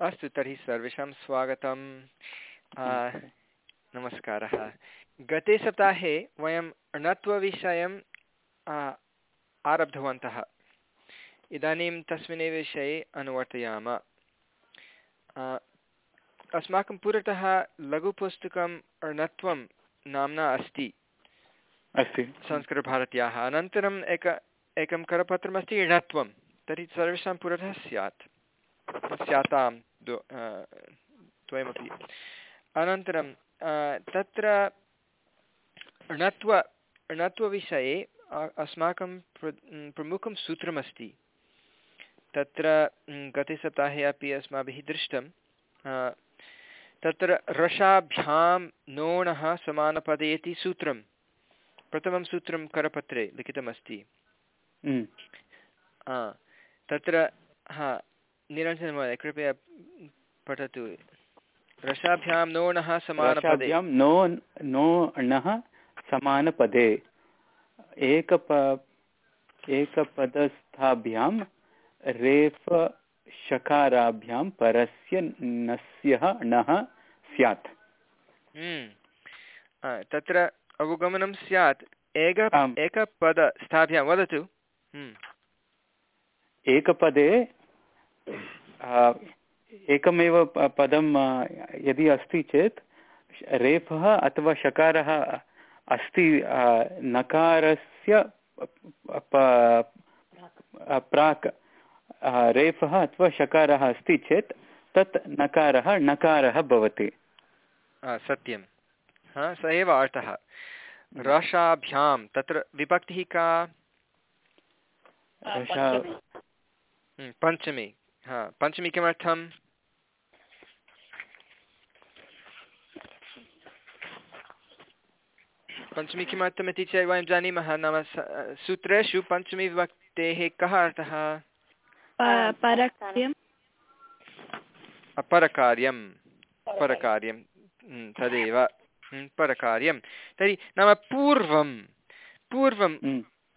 अस्तु तर्हि सर्वेषां स्वागतं नमस्कारः। गते सप्ताहे वयम् अणत्वविषयं आरब्धवन्तः। इदानीं तस्मिन्नेव विषये अनुवर्तयाम। अस्माकं पुरतः लघुपुस्तकम् अणत्वं नाम्ना अस्ति। अस्ति। संस्कृतभारत्याः। अनन्तरम् एक एकं करपत्रमस्ति णत्वं। तर्हि सर्वेषां पुरतः स्यात्। स्यातां द्वयमपि। अनन्तरं तत्र णत्व णत्वविषये अस्माकं प्र प्रमुखं सूत्रमस्ति। तत्र गतसप्ताहे अपि अस्माभिः दृष्टं तत्र रसाभ्यां नोणः समानपदे इति सूत्रं प्रथमं सूत्रं करपत्रे लिखितमस्ति। तत्र हा निरञ्जनमहोदय कृपया पठतु। रसाभ्यां नोणः समानपदे। नो नोणः समानपदे। एकप एकपदस्थाभ्यां रेफ शकाराभ्यां परस्य नस्यः णः स्यात्। हम्म। तत्र अवगमनं स्यात्। एक एकपदस्थाभ्यां वदतु। हम्म। एकपदे एकमेव पदं यदि अस्ति चेत् रेफः अथवा शकारः अस्ति नकारस्य प्राक् रेफः अथवा शकारः अस्ति चेत् तत् नकारः नकारः भवति। सत्यं। हा स एव अर्थः। रसाभ्यां तत्र विभक्तिः का? पञ्चमी। हा पञ्चमी किमर्थं पञ्चमी किमर्थमिति चेत् वयं जानीमः नाम सूत्रेषु पञ्चमी विभक्तेः कः अर्थः? परकार्यं परकार्यं तदेव। परकार्यं तर्हि नाम पूर्वं पूर्वं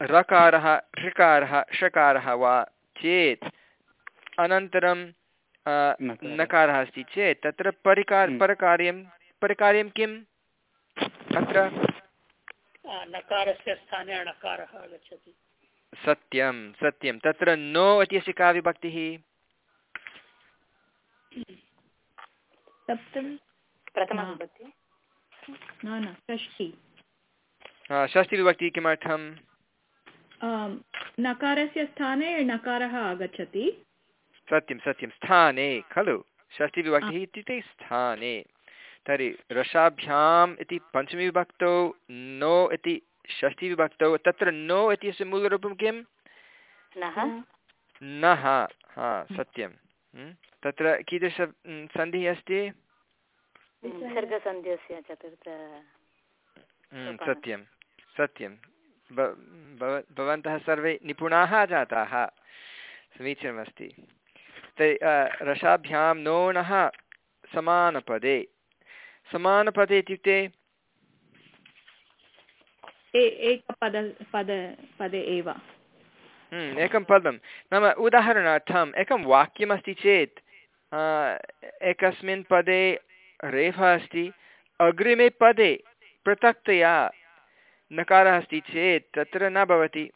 रकारः ऋकारः षकारः वा? चेत् अनन्तरं नकारः। अस्ति चेत् तत्र परिकार परकार्यं परिकार्यं किम्? अत्र सत्यं सत्यं। तत्र नो इत्यस्य का विभक्तिः? षष्टिविभक्तिः किमर्थं नकारस्य स्थाने णकारः आगच्छति। सत्यं सत्यं स्थाने खलु। षष्टिविभक्तिः इत्युक्ते स्थाने। तर्हि रसाभ्याम् इति पञ्चमीविभक्तौ नो इति षष्ठीविभक्तौ तत्र नो इत्यस्य मूलरूपं किं? नः। हा सत्यं। हम्म, तत्र कीदृश सन्धिः अस्ति? हम्म, सत्यं सत्यं। भवन्तः सर्वे निपुणाः जाताः। समीचीनमस्ति। तर्हि रसाभ्यां नोणः समानपदे। समानपदे इत्युक्ते? पद पदे एव। हम्म, एकं पदं। नाम उदाहरणार्थम् एकं वाक्यमस्ति चेत् एकस्मिन् पदे रेफः अस्ति अग्रिमे पदे पृथक्तया नकारः अस्ति चेत् तत्र न भवति।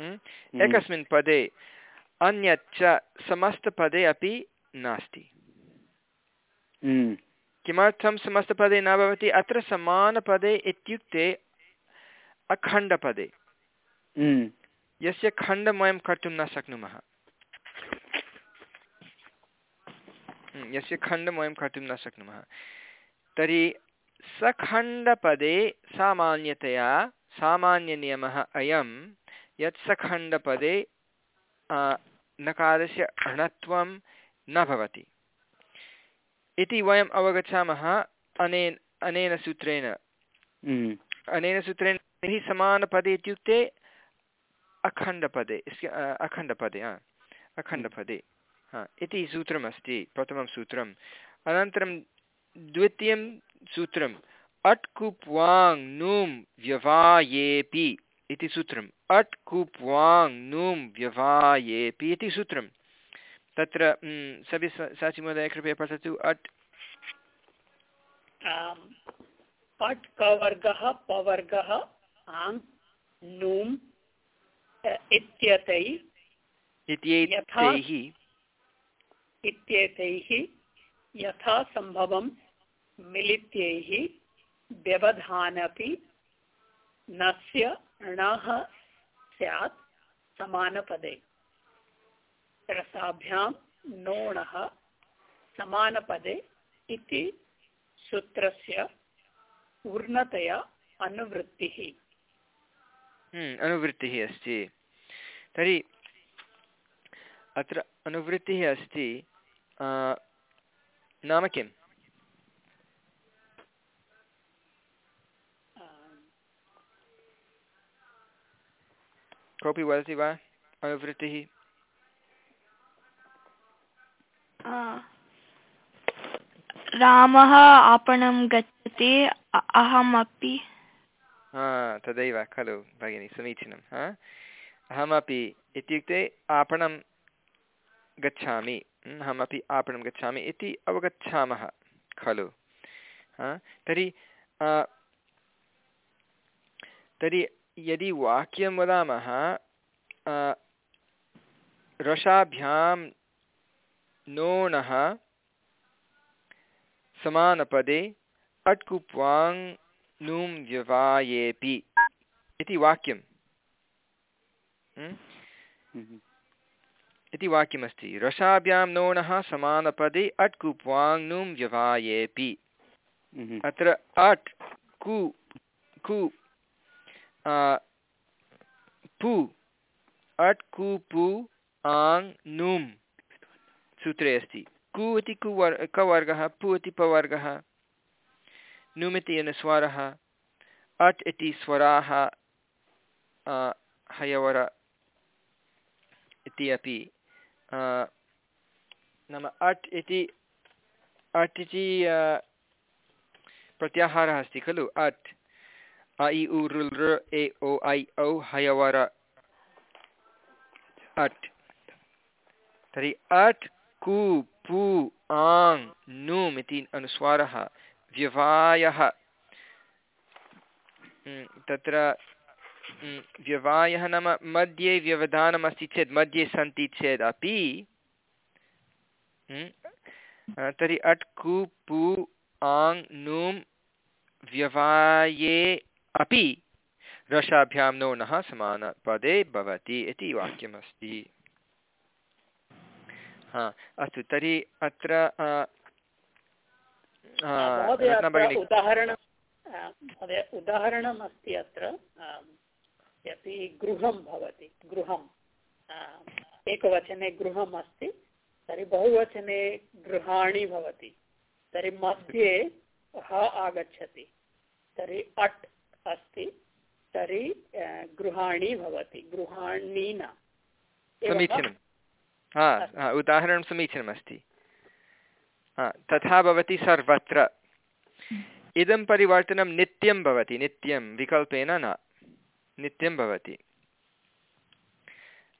हम्म, हम्म। एकस्मिन् पदे अन्यच्च समस्तपदे अपि नास्ति। हम्म। किमर्थं समस्तपदे न भवति? अत्र समानपदे इत्युक्ते अखण्डपदे। हम्म। यस्य खण्डं वयं कर्तुं न शक्नुमः। हम्म, यस्य खण्डं वयं कर्तुं न शक्नुमः। तर्हि सखण्डपदे सामान्यतया सामान्यनियमः अयं यत् सखण्डपदे नकारस्य अणत्वं न भवति। इति वयम् अवगच्छामः अनेन अनेन सूत्रेण। हम्म। अनेन सूत्रेण समानपदे इत्युक्ते अखण्डपदे अखण्डपदे हा अखण्डपदे हा इति सूत्रमस्ति प्रथमं सूत्रम् अनन्तरं द्वितीयं सूत्रम् अट् कुप् वाङ् नुं व्यवायेपि इति सूत्रम्। अट् कुप् वाङ् नुं व्यवायेपि इति सूत्रं तत्र सबि साचि महोदय कृपया पठतु। अट् पट् कवर्गः पवर्गः आङ् नूम् इत्यतै। इत्येतैः। इत्येतैः यथा सम्भवं मिलित्यैः व्यवधानपि नस्य णः स्यात् समानपदे। रसाभ्यां नोणः समानपदे इति सूत्रस्य पूर्णतया अनुवृत्तिः। हम्म, अनुवृत्तिः अस्ति। तर्हि अत्र अनुवृत्तिः अस्ति नाम किम्? कोऽपि वदति वा? अनुवृत्तिः? रामः आपणं गच्छति अहमपि। हा तदैव खलु भगिनि समीचीनं हा? अहमपि इत्युक्ते आपणं गच्छामि अहमपि आपणं गच्छामि इति अवगच्छामः खलु हा? तर्हि तर्हि यदि वाक्यं वदामः रसाभ्यां नोणः समानपदे अट्कुप्वाङ् नुं व्यवायेपि इति वाक्यं। हम्? हम्म, इति वाक्यमस्ति। रसाभ्यां नोणः समानपदे अट् कुप्वाङ् नुं व्यवायेपि हम्म, अत्र अट् कु कु पु, अट् कु पु, आङ् नुं सूत्रे अस्ति। कु इति कुवर् कवर्गः, पु इति पवर्गः, नुम् इति अनुस्वारः अट् इति स्वराः हयवर इति अपि नाम अट् इति अट् इति प्रत्याहारः अस्ति खलु, अट्। इ उ ऋ लृ ए ओ ऐ औ हयवर अट् तर्हि अट् कु पु आङ् नुम् इति अनुस्वारः व्यवायः तत्र व्यवायः नाम मध्ये व्यवधानमस्ति चेत् मध्ये सन्ति चेदपि तर्हि अट् कु पु आङ् नुम् व्यवाये अपि रसाभ्यां नोणः समानपदे भवति इति वाक्यमस्ति। हा अस्तु तर्हि अत्र रत्ना अत्र उदाहरणम् अस्ति यदि गृहं भवति गृहम् एकवचने गृहम् अस्ति तर्हि बहुवचने गृहाणि भवति तर्हि मध्ये ह आगच्छति तर्हि अट् अस्ति तर्हि गृहाणि भवति गृहाणि न समीचीनं हा उदाहरणं समीचीनमस्ति तथा भवति सर्वत्र। इदं परिवर्तनं नित्यं भवति नित्यं विकल्पेन न नित्यं भवति।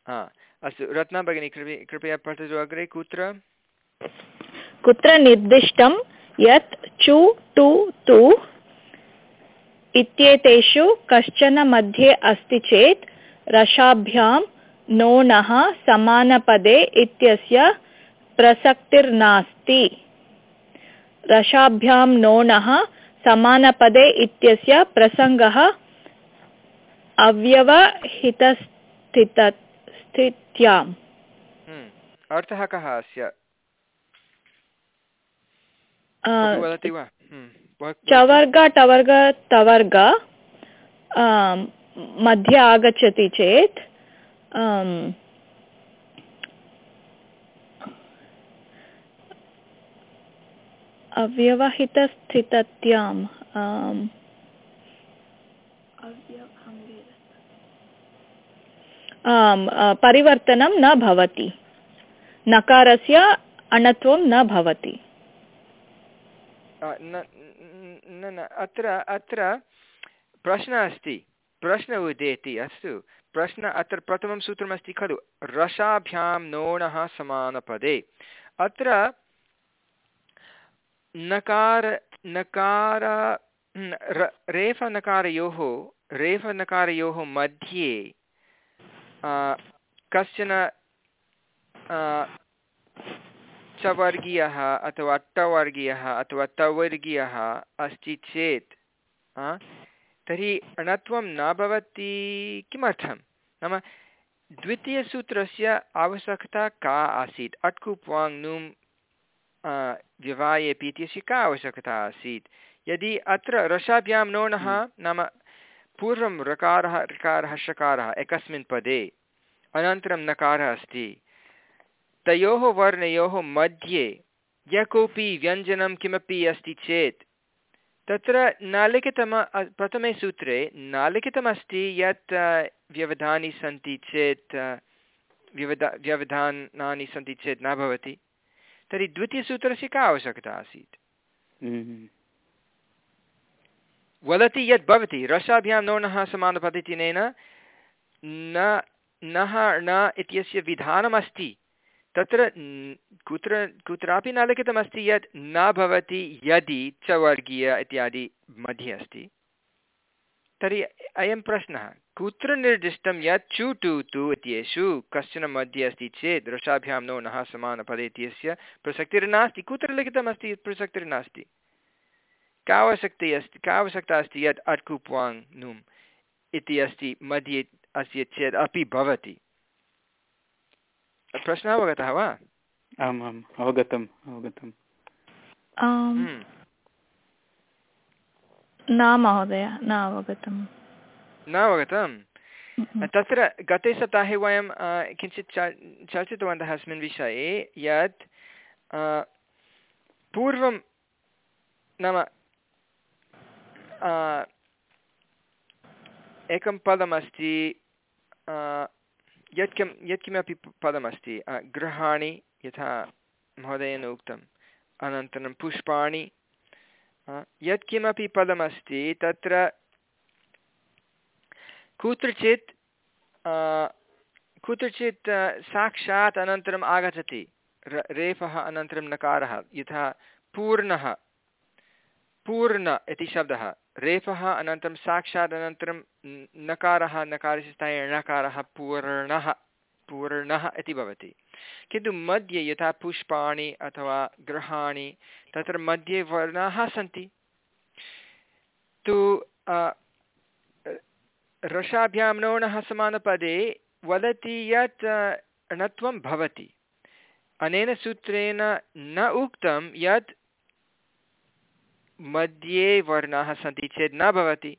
हा अस्तु रत्ना भगिनी कृपया कृपया पठतु अग्रे कुत्र? कुत्र निर्दिष्टं यत् चु टु तु इत्येतेषु कश्चन मध्ये अस्ति चेत् रसाभ्यां नोणः समानपदे इत्यस्य प्रसक्तिर्नास्ति। रसाभ्यां नोणः समानपदे इत्यस्य प्रसङ्गः अव्यवहितस्थित स्थित्याम्। हम्म, अर्थः कः अस्य? चवर्ग टवर्ग तवर्ग मध्ये आगच्छति चेत् अव्यवहितस्थितत्याम् परिवर्तनं न भवति। नकारस्य अणत्वं न भवति। न न अत्र अत्र प्रश्नः अस्ति। प्रश्न उदेति, अस्तु। प्रश्न अत्र प्रथमं सूत्रमस्ति खलु। रसाभ्यां नोणः समानपदे। अत्र नकार नकार रेफनकारयोः रेफनकारयोः मध्ये कश्चन चवर्गीयः अथवा टवर्गीयः अथवा तवर्गीयः अस्ति चेत् तर्हि अणत्वं न भवति किमर्थं? नाम द्वितीयसूत्रस्य आवश्यकता का आसीत्? अट्कुप्वाङ् नुम् व्यवाये इत्यस्य का आवश्यकता आसीत्? यदि अत्र रसाभ्यां नोणः हम्म। नाम पूर्वं ऋकारः ऋकारः षकारः एकस्मिन् पदे अनन्तरं नकारः अस्ति तयोः वर्णयोः मध्ये यः कोऽपि व्यञ्जनं किमपि अस्ति चेत् तत्र न लिखितम प्रथमे सूत्रे न लिखितमस्ति यत् व्यवधानि सन्ति चेत् व्यवधा व्यवधानानि सन्ति चेत् न भवति। तर्हि द्वितीयसूत्रस्य का आवश्यकता आसीत्? हम्म। वदति यत् भवति रसाभ्यां नोणः समानपद्धतिनेन न नः न इत्यस्य विधानमस्ति। तत्र कुत्र, कुत्रापि न लिखितमस्ति यत् न भवति यदि च वर्गीय इत्यादि मध्ये अस्ति। तर्हि अयं प्रश्नः, कुत्र निर्दिष्टं यत् चु टु तु इत्येषु कश्चन मध्ये अस्ति चेत् रसाभ्यां नो नः समानपदे इत्यस्य प्रसक्तिर्नास्ति कुत्र लिखितमस्ति प्रसक्तिर्नास्ति का आवश्यकता अस्ति का आवश्यकता अस्ति यत् अट्कुप्वाङ् नुम् इति अस्ति, मध्ये अस्य चेत् अपि भवति। प्रश्नः अवगतः वा? आम् आम् अवगतम् अवगतम्। हम्म। न महोदय न अवगतं न अवगतं तत्र गते सप्ताहे वयं किञ्चित् चर्चितवन्तः अस्मिन् विषये यत् पूर्वं नाम एकं पदमस्ति यत्किं, यत्किमपि पदमस्ति। गृहाणि यथा महोदयेन उक्तम्। अनन्तरं पुष्पाणि। यत्किमपि पदमस्ति, तत्र कुत्रचित् कुत्रचित् साक्षात् अनन्तरम् आगच्छति। रेफः अनन्तरं नकारः। यथा पूर्णः। पूर्ण इति शब्दः। रेफः अनन्तरं साक्षात् अनन्तरं नकारः, नकारस्य स्थाने णकारः, पूर्णः पूर्णः इति भवति। किन्तु मध्ये यथा पुष्पाणि अथवा गृहाणि तत्र मध्ये वर्णाः सन्ति। तु रसाभ्यां नोणः समानपदे वदति यत् णत्वं भवति। अनेन सूत्रेण न उक्तं यत् मध्ये वर्णाः सन्ति चेत् न भवति।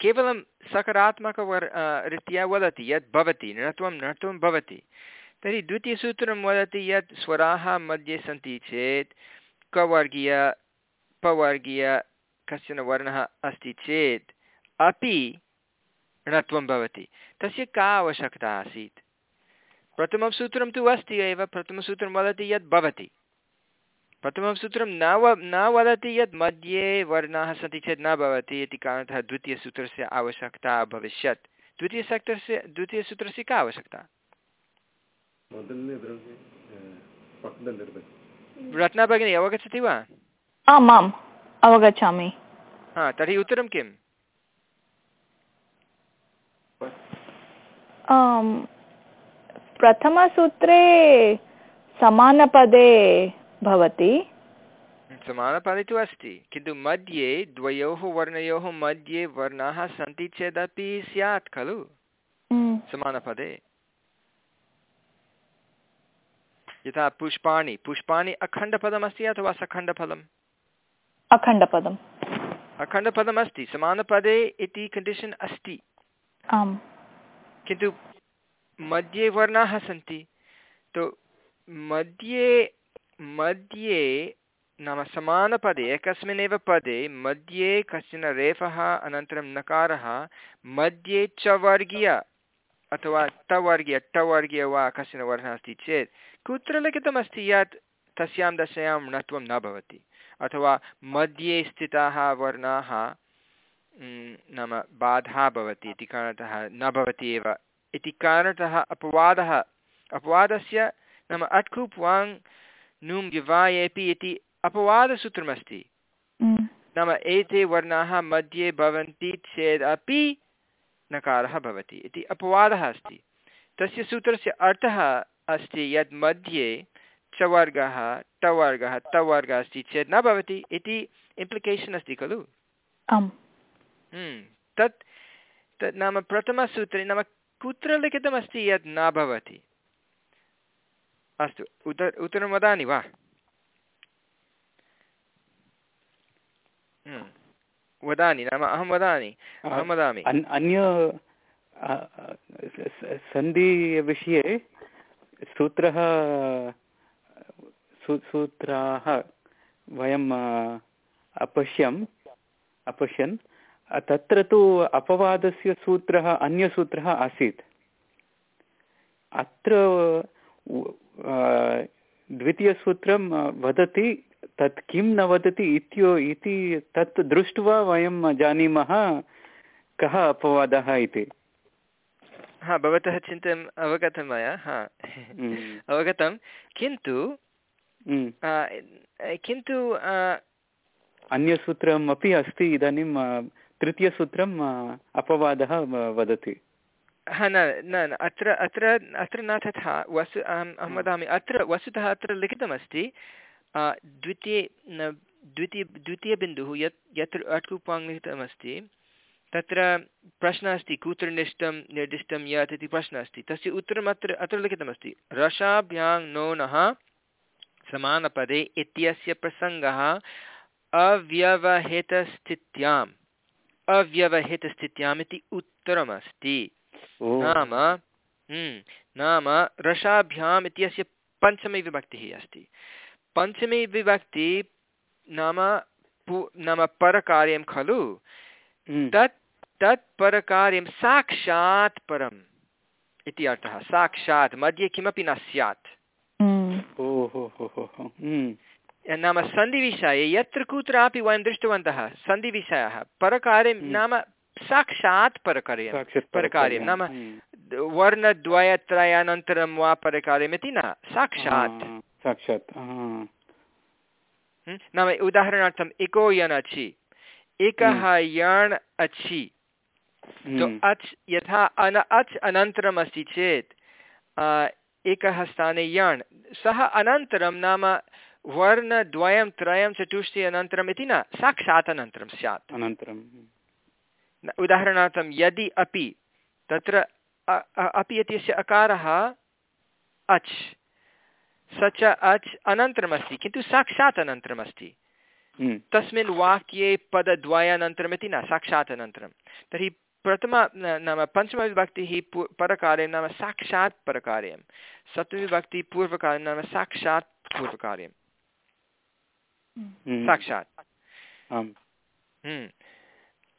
केवलं सकारात्मकवर् रीत्या वदति यत् भवति नृत्वं नृत्वं भवति। तर्हि द्वितीयसूत्रं वदति यत् स्वराः मध्ये सन्ति चेत् कवर्गीय, पवर्गीय कश्चन वर्णः अस्ति चेत् अपि णत्वं भवति। तस्य का आवश्यकता आसीत्? प्रथमं सूत्रं तु अस्ति एव, प्रथमसूत्रं वदति यत् भवति। प्रथमं सूत्रं न व न वदति यत् मध्ये वर्णाः सन्ति चेत् न भवति इति कारणतः द्वितीयसूत्रस्य आवश्यकता अभविष्यत् द्वितीयसूत्रस्य द्वितीयसूत्रस्य का आवश्यकता? रत्ना भगिनी अवगच्छति वा? आम् आम् अवगच्छामि। हा तर्हि उत्तरं किम्? प्रथमसूत्रे समानपदे भवति। समानपदे तु अस्ति। किन्तु मध्ये द्वयोः वर्णयोः मध्ये वर्णाः सन्ति चेदपि स्यात् खलु। हम्म। समानपदे। यथा पुष्पाणि। पुष्पाणि अखण्डपदमस्ति अथवा सखण्डपदम्? अखण्डपदम्। अखण्डपदमस्ति। समानपदे इति कण्डिशन् अस्ति। आम्। किन्तु मध्ये वर्णाः सन्ति। तु मध्ये मध्ये नाम समानपदे, एकस्मिन्नेव पदे मध्ये कश्चन रेफः, अनन्तरं नकारः मध्ये च वर्गीय, अथवा टवर्गीय टवर्गीय वा कश्चन वर्णः अस्ति चेत्, कुत्र लिखितमस्ति यत् तस्यां दशायां णत्वं न भवति? अथवा मध्ये स्थिताः वर्णाः नाम बाधा भवति इति कारणतः न भवति एव। इति कारणतः अपवादः, अपवादस्य नाम अट्कुप् वाङ् नुं युवायेपि इति अपवादसूत्रमस्ति। नाम एते वर्णाः मध्ये भवन्ति चेदपि नकारः भवति इति अपवादः अस्ति। तस्य सूत्रस्य अर्थः अस्ति यत् मध्ये चवर्गः टवर्गः तवर्गः अस्ति चेत् न भवति इति इम्प्लिकेशन् अस्ति खलु? आम्। तत् तत् नाम प्रथमसूत्रे नाम कुत्र लिखितमस्ति यत् न भवति? अस्तु। उत उत्तरं वदामि वा? हम्म, वदामि नाम अहं वदामि अहं वदामि। अन्य सन्धिविषये सूत्रः सूत्राः वयं अपश्यम् अपश्यन्। तत्र तु अपवादस्य सूत्रः अन्यसूत्रः आसीत्। अत्र द्वितीयसूत्रं वदति तत् किं न वदति इत्यो इति तत् दृष्ट्वा वयं जानीमः कः अपवादः इति हा भवतः चिन्तनम् अवगतं मया हा हम्म। अवगतं किन्तु हम्म। किन्तु आ, अन्यसूत्रम् अपि अस्ति इदानीं तृतीयसूत्रम् अपवादः वदति हा न न न, अत्र अत्र अत्र न तथा वसु अहम् अहं वदामि अत्र वस्तुतः अत्र लिखितमस्ति द्वितीये न द्वितीय द्वितीयबिन्दुः यत् यत्र अट्कुपाङ् लिखितमस्ति तत्र प्रश्नः अस्ति कुत्र निष्टं निर्दिष्टं यत् इति प्रश्नः अस्ति तस्य उत्तरम् अत्र अत्र लिखितमस्ति रसाभ्यां नोनः समानपदे इत्यस्य प्रसङ्गः अव्यवहितस्थित्याम् अव्यवहितस्थित्याम् इति उत्तरमस्ति। नाम हम्म, नाम रसाभ्याम् इत्यस्य पञ्चमी विभक्तिः अस्ति पञ्चमी विभक्ति नाम पु नाम परकार्यं खलु हम्म। तत् तत् परकार्यं साक्षात् परम् इति अर्थः साक्षात् मध्ये किमपि न स्यात् Mm. ओ हो हो हो हो हम्म। नाम सन्धिविषये यत्र कुत्रापि वयं दृष्टवन्तः सन्धिविषयः परकार्यं। नाम साक्षात् परकार्यं परकार्यं नाम हम्म। वर्णद्वयत्रयानन्तरं वा परकार्यमिति न साक्षात्। आ, साक्षात् हम्म? नाम उदाहरणार्थम् इको यन् अच्छि एकः यण् अच्छि तो हम्म। अच् यथा अन अच् अनन्तरम् अस्ति चेत् एकः स्थाने यण्। सः अनन्तरं नाम वर्णद्वयं त्रयं चतुष्टि अनन्तरम् इति न साक्षात् अनन्तरं स्यात्। अनन्तरं उदाहरणार्थं यदि अपि तत्र अपि इत्यस्य अकारः अच् स च अच् अनन्तरमस्ति किन्तु साक्षात् अनन्तरमस्ति हम्म। तस्मिन् वाक्ये पदद्वयानन्तरमिति न साक्षात् अनन्तरं तर्हि प्रथम नाम पञ्चमविभक्तिः पू परकार्यं नाम साक्षात् परकार्यं सप्तमविभक्तिः पूर्वकार्यं नाम साक्षात् पूर्वकार्यं हम्म। साक्षात्।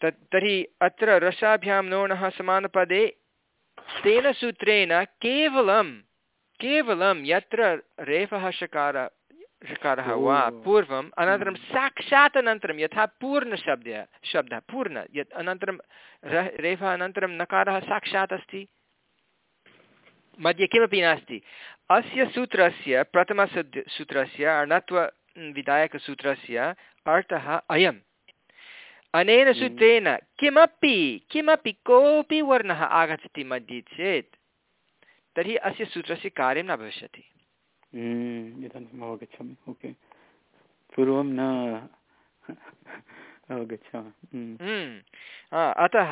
तत् तर्हि अत्र रसाभ्यां नोणः समानपदे तेन सूत्रेण केवलं केवलं यत्र रेफः शकार षकारः वा पूर्वम् अनन्तरं साक्षात् अनन्तरं यथा पूर्णशब्दः शब्दः पूर्ण यत् अनन्तरं रेफः अनन्तरं नकारः साक्षात् अस्ति? मध्ये किमपि नास्ति। अस्य सूत्रस्य प्रथमसूत्र सूत्रस्य अणत्व विधायकसूत्रस्य अर्थः अयम्। अनेन सूत्रेण किमपि किमपि कोऽपि वर्णः आगच्छति मध्ये चेत् तर्हि अस्य सूत्रस्य कार्यं न भविष्यति। हम्म, इदानीम् अवगच्छामि ओके। पूर्वं न अवगच्छामि आ, अतः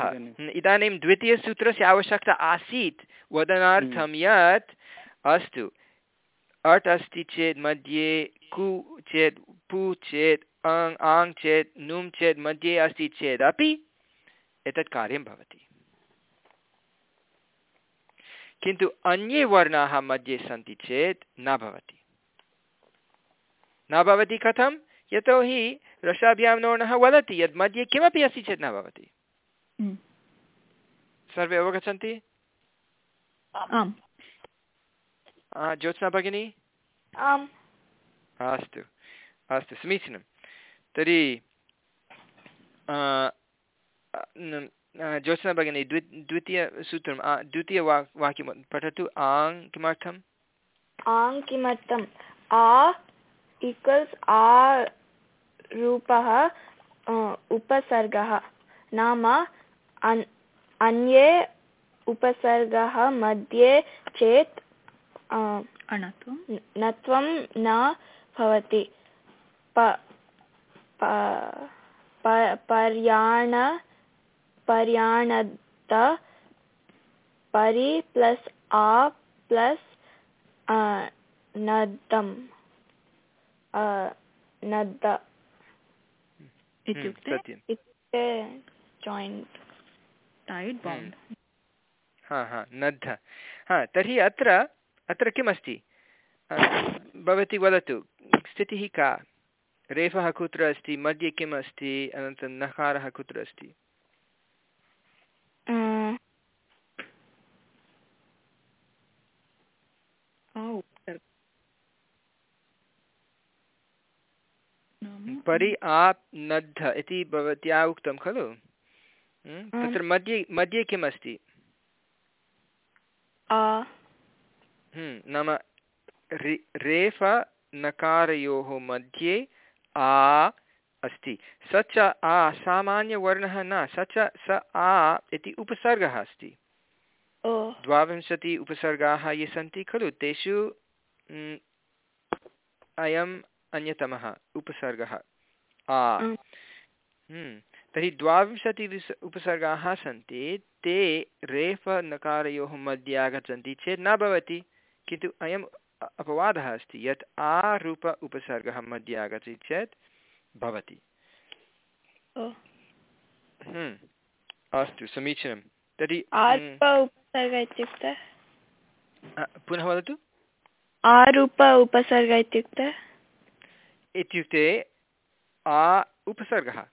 इदानीं द्वितीयसूत्रस्य आवश्यकता आसीत्। वदनार्थं यत् अस्तु अट् अस्ति चेत् मध्ये कु चेत् पु चेत् अङ् आङ् चेत् नुं चेत् मध्ये अस्ति चेदपि एतत् कार्यं भवति किन्तु अन्ये वर्णाः मध्ये सन्ति चेत् न भवति न भवति कथं यतोहि रसाभ्यां नोणः वदति यत् मध्ये किमपि अस्ति चेत् न भवति. सर्वे अवगच्छन्ति आम् ज्योत्स्ना भगिनी आम् अस्तु अस्तु समीचीनं तर्हि ज्योत्स्ना भगिनी द्वि द्वितीयसूत्रं द्वितीयवा वाक्यं पठतु आङ् किमर्थम्? आङ् किमर्थम्? आ इक्वल्स् आ रूपः उपसर्गः। नाम अन्ये उपसर्गः मध्ये चेत् नत्वं न भवति। पर्याण पर्याणद परि प्लस् आ प्लस् नदम्। नद। इत्युक्ते जायिण्ट् टैड् बाण्ड् हा हा नद्ध। हा तर्हि अत्र अत्र किमस्ति? भवती वदतु स्थितिः का? रेफः कुत्र अस्ति मध्ये किम् अस्ति अनन्तरं नकारः कुत्र अस्ति? परि आप् नद्ध इति भवत्या उक्तं खलु? तत्र मध्ये मध्ये किम् अस्ति? नाम रेफ नकारयोः मध्ये आ अस्ति। स च आ सामान्यवर्णः न। स च स आ इति उपसर्गः अस्ति। द्वाविंशति उपसर्गाः ये सन्ति खलु तेषु अयम् अन्यतमः उपसर्गः। आ। तर्हि द्वाविंशति उपसर्गाः सन्ति ते रेफ नकारयोः मध्ये आगच्छन्ति चेत् न भवति किन्तु अयम् अपवादः अस्ति यत् आरूप उपसर्गः मध्ये आगच्छति चेत् भवति। हम्म, अस्तु समीचीनं। तर्हि इत्युक्ते? पुनः वदतु? आरूप उपसर्ग इत्युक्ते? इत्युक्ते आ उपसर्गः।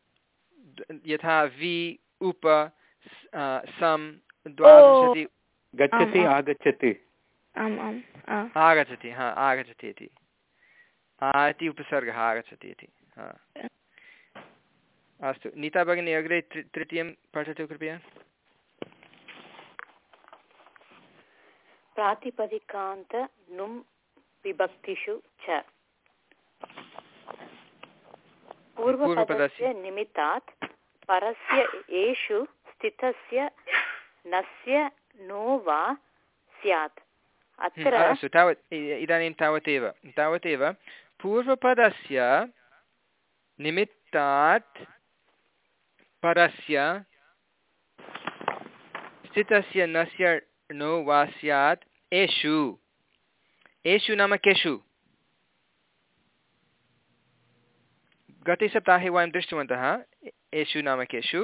यथा वि उप सम् द्वाविंशति। गच्छति आगच्छति। आम् आम् आगच्छति हा आगच्छति इति। इति उपसर्गः आगच्छति इति हा। अस्तु नीता भगिनी अग्रे तृतीयं पठतु कृपया। प्रातिपदिकान्त नुम् विभक्तिषु च। पूर्वपदस्य। निमित्तात् परस्य एषु स्थितस्य नस्य नो वा स्यात्। अत्र अस्तु, तावत् इदानीं तावदेव तावदेव, पूर्वपदस्य निमित्तात् परस्य स्थितस्य नस्य नो वा स्यात् एषु। एषु नाम केषु? गते सप्ताहे वयं दृष्टवन्तः, एषु नाम केषु।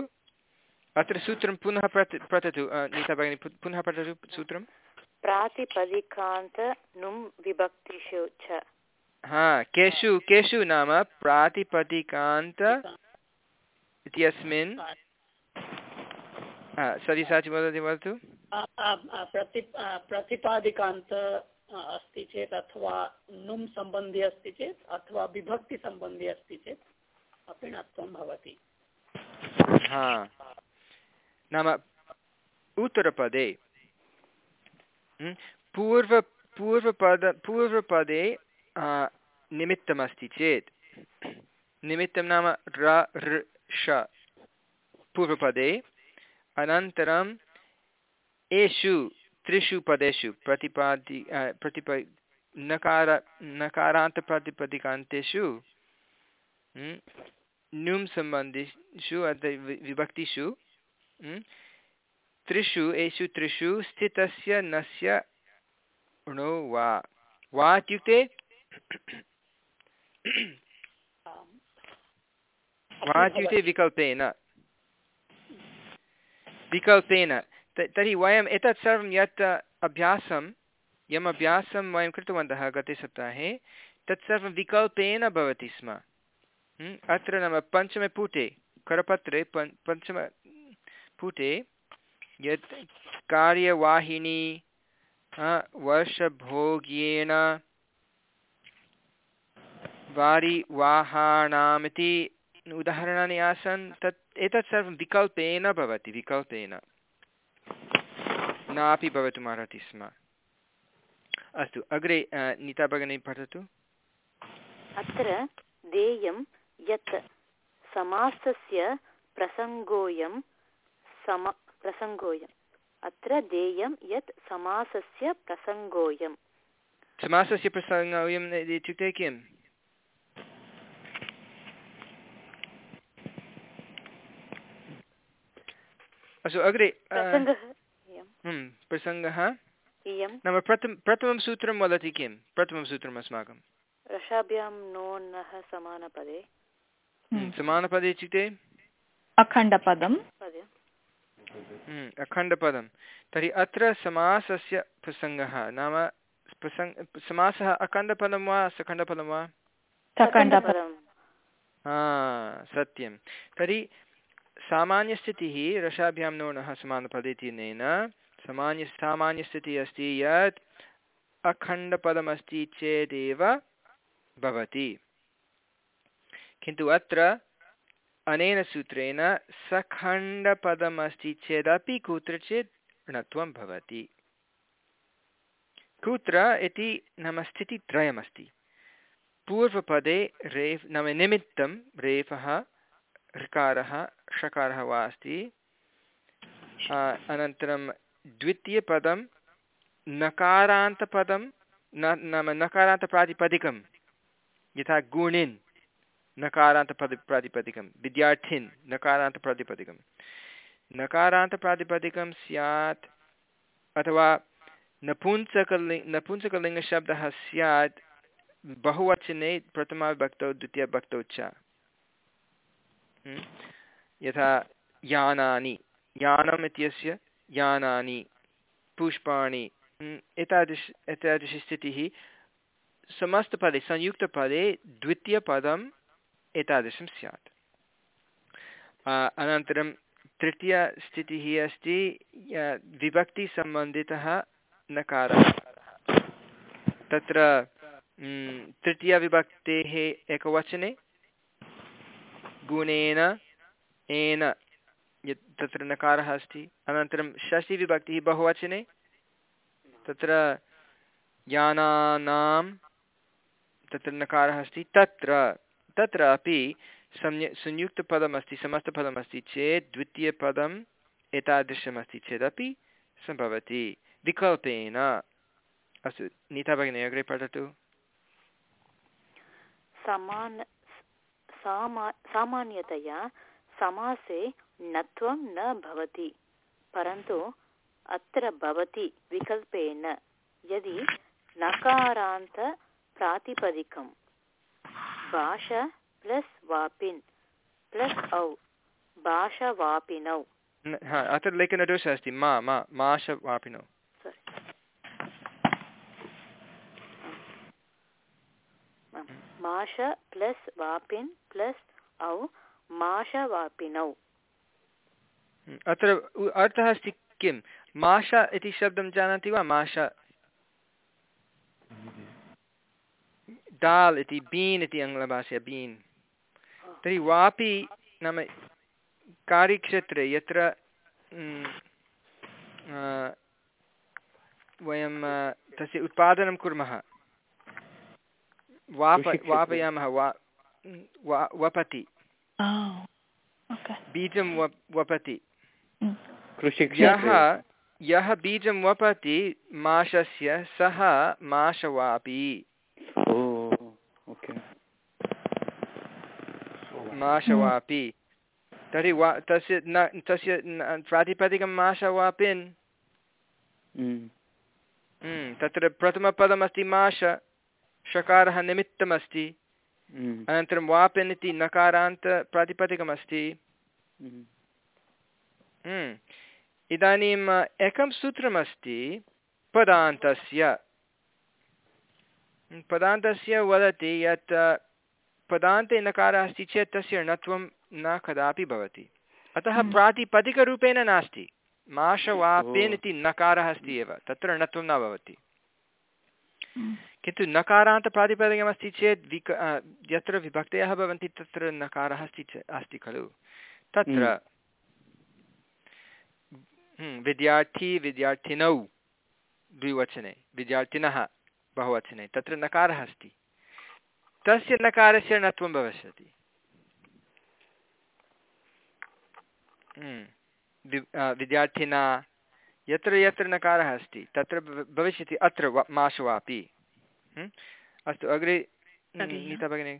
अत्र सूत्रं पुनः प्रत् पठतु नीता भगिनी पुनः पठतु सूत्रं। प्रातिपदिकान्त नुम् विभक्तिषु च। हा केषु केषु नाम प्रातिपदिकान्त इत्यस्मिन्? सरिसाचि वदति वदतु। प्रतिपादिकान्त अस्ति चेत् अथवा नुम् सम्बन्धी अस्ति चेत् अथवा विभक्तिसम्बन्धी अस्ति चेत् अपि णत्वं भवति। हा। नाम उत्तरपदे पूर्व पूर्वपद पूर्वपदे निमित्तमस्ति चेत् निमित्तं नाम र ऋ ष पूर्वपदे अनन्तरम् एषु त्रिषु पदेषु प्रतिपादि प्रतिप नकार नकारान्तप्रातिपदिकान्तेषु नुं सम्बन्धिषु विभक्तिषु त्रिषु, एषु त्रिषु, स्थितस्य नस्य, णो, वा। वा इत्युक्ते? वा इत्युक्ते विकल्पेन। विकल्पेन। तर्हि वयम् एतत् सर्वं यत् अभ्यासं, यम् अभ्यासं वयं कृतवन्तः गते सप्ताहे तत्सर्वं विकल्पेन भवति स्म। अत्र नाम पञ्चमे पुटे, करपत्रे पञ्च पञ्चमपुटे यत् कार्यवाहिनी वर्षभोग्येन वारिवाहाणामिति उदाहरणानि आसन्, तत् एतत् सर्वं विकल्पेन भवति, विकल्पेन। नापि भवितुमर्हति स्म। अस्तु, अग्रे नीता भगिनी पठतु। अत्र देयं यत् समासस्य प्रसङ्गोऽयं प्रसङ्गोऽयम्। अत्र देयं यत् समासस्य प्रसङ्गोऽयं समासस्य प्रसङ्गोऽयम् इत्युक्ते किम्? अस्तु अग्रे प्रसङ्गः नाम प्रथम प्रथमं सूत्रं वदति किं प्रथमं सूत्रम् अस्माकं। रसाभ्यां नो नः समानपदे। समानपदे इत्युक्ते? अखण्डपदं अखण्डपदं। तर्हि अत्र समासस्य प्रसङ्गः नाम प्रसङ्ग समासः अखण्डपदं वा सखण्डपदं वा? सत्यं। तर्हि सामान्यस्थितिः रसाभ्यां नोणः समानपदे इत्यनेन सामान्य सामान्यस्थितिः अस्ति यत् अखण्डपदमस्ति चेदेव भवति। किन्तु अत्र अनेन सूत्रेण सखण्डपदमस्ति चेदपि कुत्रचित् णत्वं भवति। कुत्र इति नाम स्थितित्रयमस्ति। पूर्वपदे रेफ्, नाम निमित्तं रेफः, ऋकारः, षकारः वा अस्ति। अनन्तरं द्वितीयपदं नकारान्तपदं, न, नाम नकारान्तप्रातिपदिकं, यथा गुणिन्। नकारान्तपद प्रातिपदिकं विद्यार्थिन् नकारान्तप्रातिपदिकं। नकारान्तप्रातिपदिकं स्यात् अथवा नपुंसकलिङ् नपुंसकलिङ्गशब्दः स्यात् बहुवचने प्रथमाविभक्तौ द्वितीयभक्तौ च। यथा यानानि। यानम् इत्यस्य यानानि, पुष्पाणि एतादृश एतादृशी स्थितिः समस्तपदे, संयुक्तपदे द्वितीयपदम् एतादृशं स्यात्। अनन्तरं तृतीयस्थितिः अस्ति विभक्तिसम्बन्धितः नकारः। तत्र तृतीयविभक्तेः एकवचने, गुणेन, एन, यत् तत्र नकारः अस्ति। अनन्तरं षष्टिविभक्तिः बहुवचने, तत्र यानानां, तत्र नकारः अस्ति। तत्र तत्र अपि सम्य, संयुक्तपदमस्ति, समस्तपदमस्ति चेत् द्वितीयपदम् एतादृशमस्ति चेदपि सम्भवति। विकल्पेन। अस्तु, नीता भगिनी, अग्रे पठतु। समान, सामा, सामान्यतया समासे नत्वं न भवति, परन्तु अत्र भवति विकल्पेन। यदि नकारान्त प्रातिपदिकं भाष प्लस् वापिन् प्लस् औ भाषवापिनौ अत्र लेखनदोषः अस्ति मा मा माश वापिनौ माष प्लस् वापिन् प्लस् औ माषवापिनौ अत्र अर्थः अस्ति किं माष इति शब्दं जानाति वा माष दाल् इति बीन् इति आङ्ग्लभाषया बीन् तर्हि वापि नाम कार्यक्षेत्रे यत्र वयं तस्य उत्पादनं कुर्मः वाप वापयामः वा वपति बीजं वपति यः यः बीजं वपति माषस्य सः माषवापि माषवापि तर्हि वा तस्य न तस्य प्रातिपदिकं माषवापिन् तत्र प्रथमपदमस्ति माष षकारः निमित्तमस्ति। अनन्तरं वापिन् इति नकारान्त प्रातिपदिकमस्ति। इदानीम् एकं सूत्रमस्ति पदान्तस्य। पदान्तस्य वदति यत् पदान्ते नकारः अस्ति चेत् तस्य णत्वं न कदापि भवति। अतः प्रातिपदिकरूपेण नास्ति। माषवापेन् इति नकारः अस्ति एव। तत्र णत्वं न भवति। किन्तु नकारान्तप्रातिपदिकमस्ति चेत् विक यत्र विभक्तयः भवन्ति तत्र नकारः अस्ति चेत् अस्ति खलु। तत्र हम्म, विद्यार्थी विद्यार्थिनौ द्विवचने विद्यार्थिनः। बहुवचने तत्र नकारः अस्ति। तस्य नकारस्य णत्वं भविष्यति। हम्म, विद्यार्थिना यत्र यत्र नकारः अस्ति तत्र भविष्यति अत्र माशु वापि। हम्म, अस्तु अग्रे नीता भगिनी।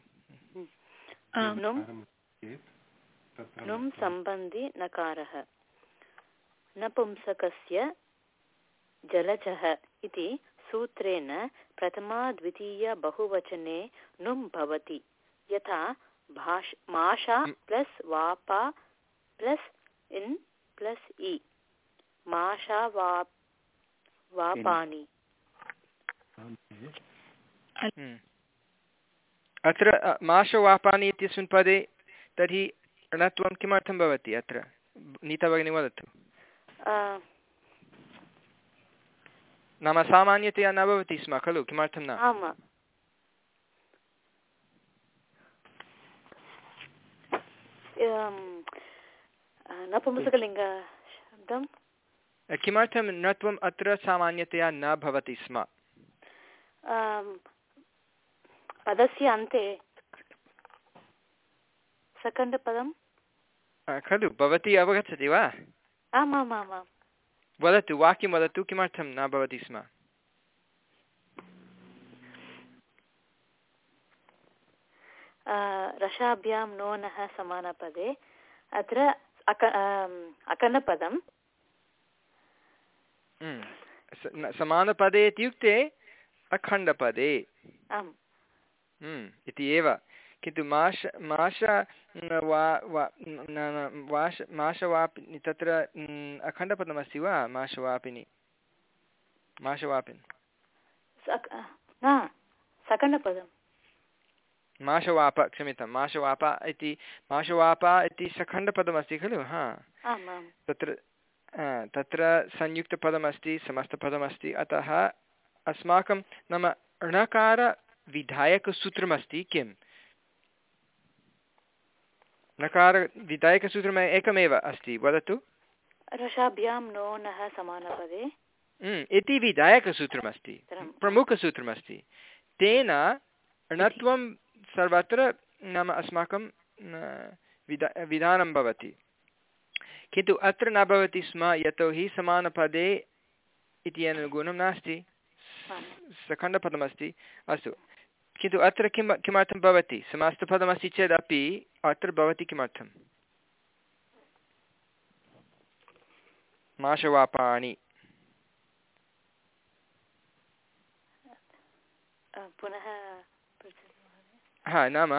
नुम्। सम्बन्धि नकारः। नपुंसकस्य जलजः इति सूत्रेण प्रथमाद्वितीयबहुवचने नुम् भवति। यथा भाष माषा प्लस् वापा प्लस् इन् प्लस् इ। माषा वा वापानि। अत्र माषवापानि इत्यस्मिन् पदे तर्हि णत्वं किमर्थं भवति अत्र? नीता भगिनी वदतु। नाम सामान्यतया न भवति स्म खलु? किमर्थं न? नपुंसकलिङ्गशब्दं किमर्थं नत्वम् अत्र सामान्यतया न भवति स्म? पदस्य अन्ते सकण्डपदं खलु? भवती अवगच्छति वा? आम् आम् आम् आम् वदतु वाक्यं वदतु किमर्थं न भवति स्म रसाभ्यां नोनः समानपदे अत्र अक अकनपदं समानपदे इत्युक्ते अखण्डपदे आम् इति एव किन्तु माष माष वा वाश माषवापि तत्र अखण्डपदमस्ति वा माषवापिनि माषवापिन् सकण्डपदं माषवाप क्षम्यतां माषवाप इति माषवाप इति सखण्डपदमस्ति खलु हा? तत्र तत्र संयुक्तपदमस्ति समस्तपदमस्ति अतः अस्माकं नाम णकारविधायकसूत्रमस्ति किम्? नकारविधायकसूत्रम् एकमेव अस्ति वदतु? रसाभ्यां नो नः समानपदे। इति विधायकसूत्रमस्ति प्रमुखसूत्रमस्ति तेन णत्वं सर्वत्र नाम अस्माकं विधा विधानं भवति। किन्तु अत्र न भवति स्म यतोहि समानपदे इति अनुगुणं नास्ति। सखण्डपदमस्ति अस्तु। किन्तु अत्र किं किमर्थं भवति? समास्तपदमस्ति चेदपि अत्र भवति किमर्थं? माषवापाणि पुनः हा नाम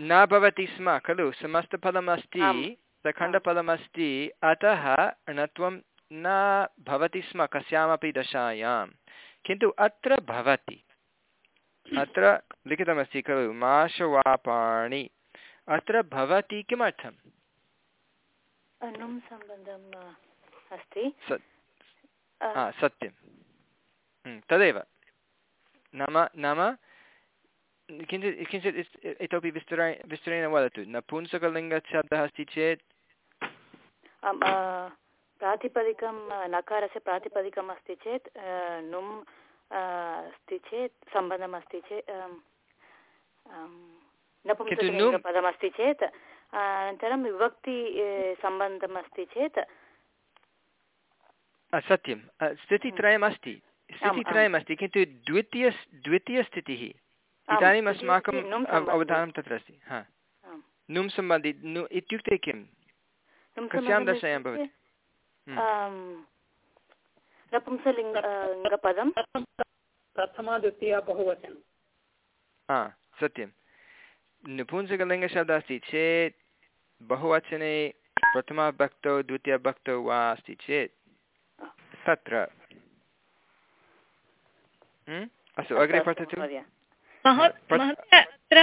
न भवति स्म खलु? समस्तपदमस्ति सखण्डपदमस्ति अतः णत्वं न भवति स्म कस्यामपि दशायां। किन्तु अत्र भवति। अत्र लिखितमस्ति खलु माशवापाणि अत्र भवति किमर्थम्? अस्ति। सत्यं हम्म, तदेव। नाम नाम किञ्चित् किञ्चित् इतोपि विस्तरे विस्तरेण वदतु। नपुंसकलिङ्गशब्दः अस्ति चेत्? प्रातिपदिकं नकारस्य प्रातिपदिकम् अस्ति चेत् नुम् चेत् सम्बन्धम् अस्ति चेत् नपुंसकलिङ्गपदमस्ति चेत् अनन्तरं विभक्ति सम्बन्धम् अस्ति चेत्। सत्यं स्थितित्रयम् अस्ति स्थितित्रयम् अस्ति किन्तु द्वितीय द्वितीयस्थितिः इदानीम् अस्माकम् अवधानं तत्र अस्ति। हा। नुं सम्बन्धि नु इत्युक्ते किं कस्यां दशायां भवति? नपुंसलिङ्गपदं प्रथमा द्वितीया बहुवचनं। हा सत्यं। नपुंसकलिङ्गशब्दः अस्ति चेत् बहुवचने प्रथमाभक्तौ द्वितीयभक्तौ वा अस्ति चेत् तत्र। अस्तु अग्रे पठतु। अत्र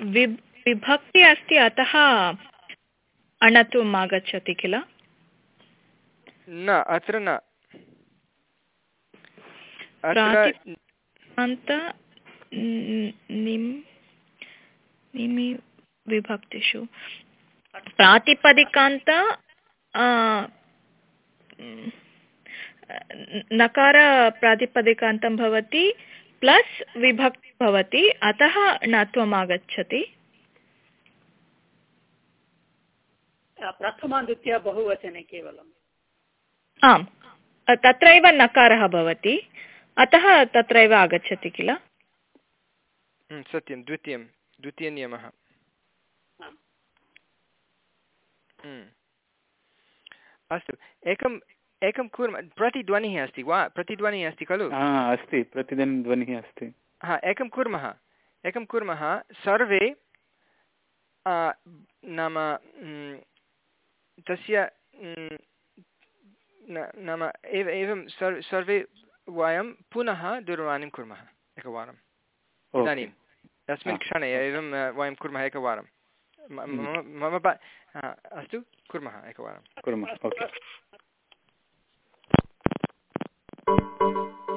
विभक्ति अस्ति अतः अणत्वम् आगच्छति किल? न अत्र न अत्र अन्त निम् निमि विभक्तिषु प्रातिपदिकान्त नकार प्रातिपदिकान्तं भवति प्लस् विभक्ति भवति अतः णत्वम् आगच्छति प्रथमा द्वितीया बहुवचने केवलम्। आम्। तत्रैव नकारः भवति। अतः तत्रैव आगच्छति किल? सत्यं द्वितीयं द्वितीयनियमः। अस्तु एकम् एकं कुर्मः प्रतिध्वनिः अस्ति वा? प्रतिध्वनिः अस्ति खलु? अस्ति प्रतिध्वनिः अस्ति। हा एकं कुर्मः एकं कुर्मः सर्वे नाम तस्य नाम एव एवं सर्वे वयं पुनः दूरवाणीं कुर्मः एकवारम् इदानीम् अस्मिन् क्षणे एवं वयं कुर्मः एकवारं. मम अस्तु कुर्मः एकवारं. कुर्मः